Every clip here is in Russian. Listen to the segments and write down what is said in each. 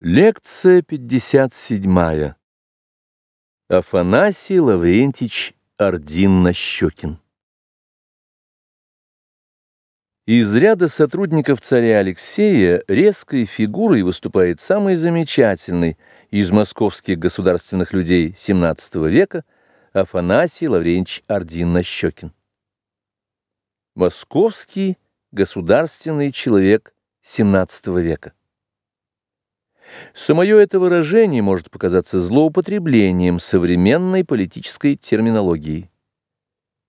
Лекция 57. Афанасий Лаврентич Ордин-Нащекин. Из ряда сотрудников царя Алексея резкой фигурой выступает самый замечательный из московских государственных людей XVII века Афанасий Лаврентич Ордин-Нащекин. Московский государственный человек XVII века. Самое это выражение может показаться злоупотреблением современной политической терминологии.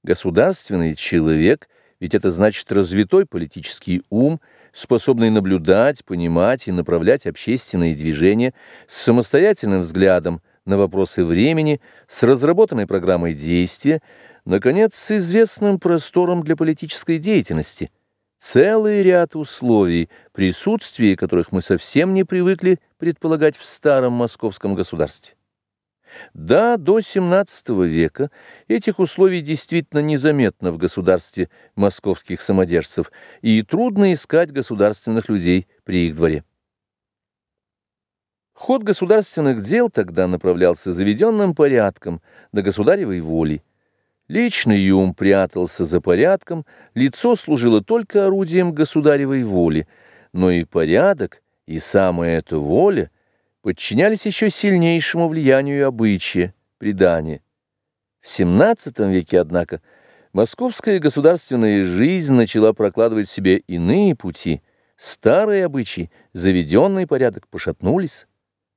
Государственный человек, ведь это значит развитой политический ум, способный наблюдать, понимать и направлять общественные движения с самостоятельным взглядом на вопросы времени, с разработанной программой действия, наконец, с известным простором для политической деятельности – целый ряд условий, присутствие которых мы совсем не привыкли предполагать в старом московском государстве. Да, до XVII века этих условий действительно незаметно в государстве московских самодержцев, и трудно искать государственных людей при их дворе. Ход государственных дел тогда направлялся заведенным порядком до государевой воли, Личный ум прятался за порядком, лицо служило только орудием государевой воли, но и порядок, и самая эта воля подчинялись еще сильнейшему влиянию обычая, предания. В XVII веке, однако, московская государственная жизнь начала прокладывать себе иные пути. Старые обычаи, заведенный порядок пошатнулись.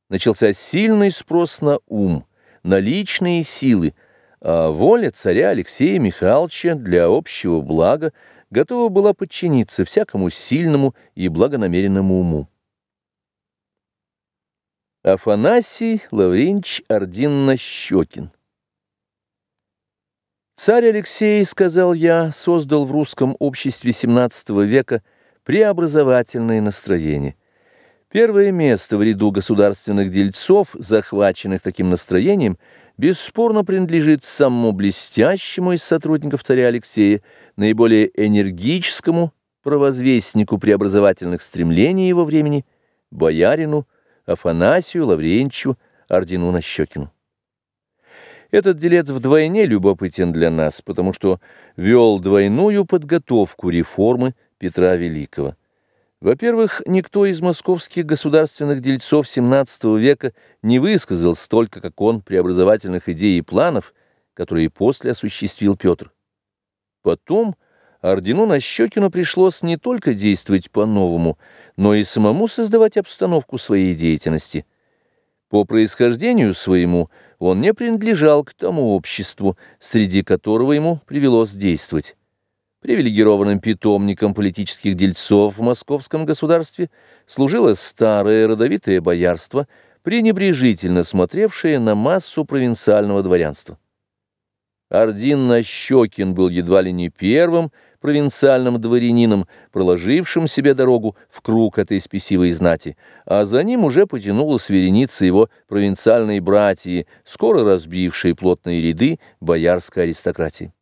Начался сильный спрос на ум, на личные силы, а воля царя Алексея Михайловича для общего блага готова была подчиниться всякому сильному и благонамеренному уму. Афанасий Лавренч Ордин-Нащекин Царь Алексей, сказал я, создал в русском обществе XVII века преобразовательное настроение. Первое место в ряду государственных дельцов, захваченных таким настроением, бесспорно принадлежит самому блестящему из сотрудников царя Алексея, наиболее энергическому провозвестнику преобразовательных стремлений его времени, боярину Афанасию Лавренчу Ордену Нащекину. Этот делец вдвойне любопытен для нас, потому что вел двойную подготовку реформы Петра Великого. Во-первых, никто из московских государственных дельцов XVII века не высказал столько, как он, преобразовательных идей и планов, которые после осуществил Петр. Потом ордену Нащекину пришлось не только действовать по-новому, но и самому создавать обстановку своей деятельности. По происхождению своему он не принадлежал к тому обществу, среди которого ему привелось действовать привилегированным питомником политических дельцов в московском государстве служило старое родовитое боярство, пренебрежительно смотревшее на массу провинциального дворянства. Ордин Нащекин был едва ли не первым провинциальным дворянином, проложившим себе дорогу в круг этой спесивой знати, а за ним уже потянулась вереница его провинциальной братьи, скоро разбившей плотные ряды боярской аристократии.